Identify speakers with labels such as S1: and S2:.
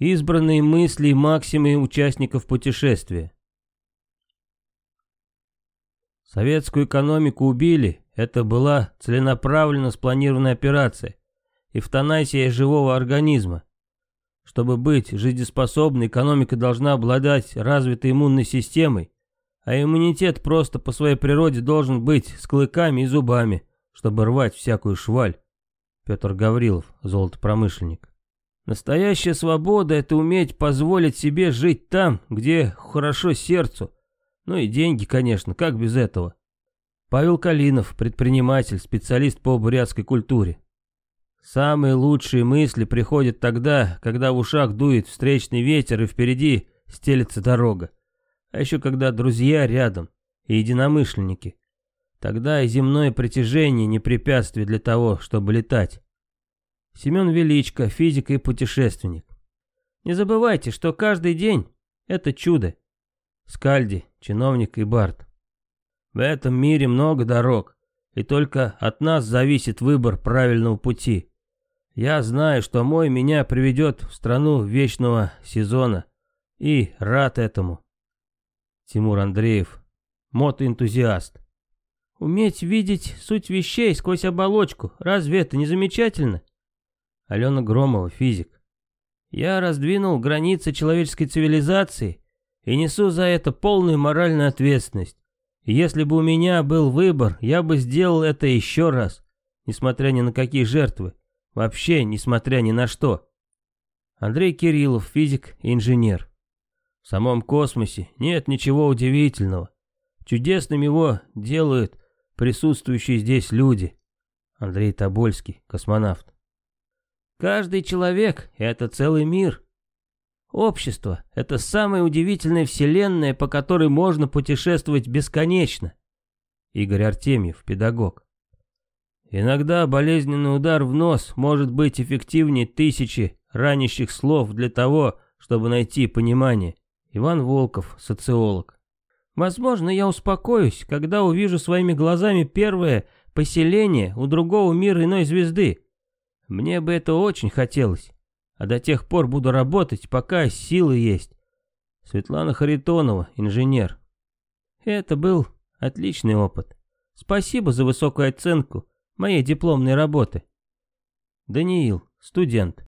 S1: Избранные мысли и максимы участников путешествия. Советскую экономику убили, это была целенаправленно спланированная операция, эвтаназия живого организма. Чтобы быть жизнеспособной, экономика должна обладать развитой иммунной системой, а иммунитет просто по своей природе должен быть с клыками и зубами, чтобы рвать всякую шваль. Петр Гаврилов, золотопромышленник. Настоящая свобода — это уметь позволить себе жить там, где хорошо сердцу. Ну и деньги, конечно, как без этого. Павел Калинов, предприниматель, специалист по бурятской культуре. Самые лучшие мысли приходят тогда, когда в ушах дует встречный ветер и впереди стелется дорога. А еще когда друзья рядом и единомышленники. Тогда и земное притяжение не препятствие для того, чтобы летать. Семен Величко, физик и путешественник. Не забывайте, что каждый день — это чудо. Скальди, чиновник и Барт. В этом мире много дорог, и только от нас зависит выбор правильного пути. Я знаю, что мой меня приведет в страну вечного сезона, и рад этому. Тимур Андреев, мотоэнтузиаст. Уметь видеть суть вещей сквозь оболочку, разве это не замечательно? Алена Громова, физик. Я раздвинул границы человеческой цивилизации и несу за это полную моральную ответственность. если бы у меня был выбор, я бы сделал это еще раз, несмотря ни на какие жертвы, вообще несмотря ни на что. Андрей Кириллов, физик и инженер. В самом космосе нет ничего удивительного. Чудесным его делают присутствующие здесь люди. Андрей Тобольский, космонавт. Каждый человек — это целый мир. Общество — это самая удивительная вселенная, по которой можно путешествовать бесконечно. Игорь Артемьев, педагог. Иногда болезненный удар в нос может быть эффективнее тысячи ранящих слов для того, чтобы найти понимание. Иван Волков, социолог. Возможно, я успокоюсь, когда увижу своими глазами первое поселение у другого мира иной звезды. Мне бы это очень хотелось. А до тех пор буду работать, пока силы есть. Светлана Харитонова, инженер. Это был отличный опыт. Спасибо за высокую оценку моей дипломной работы. Даниил, студент.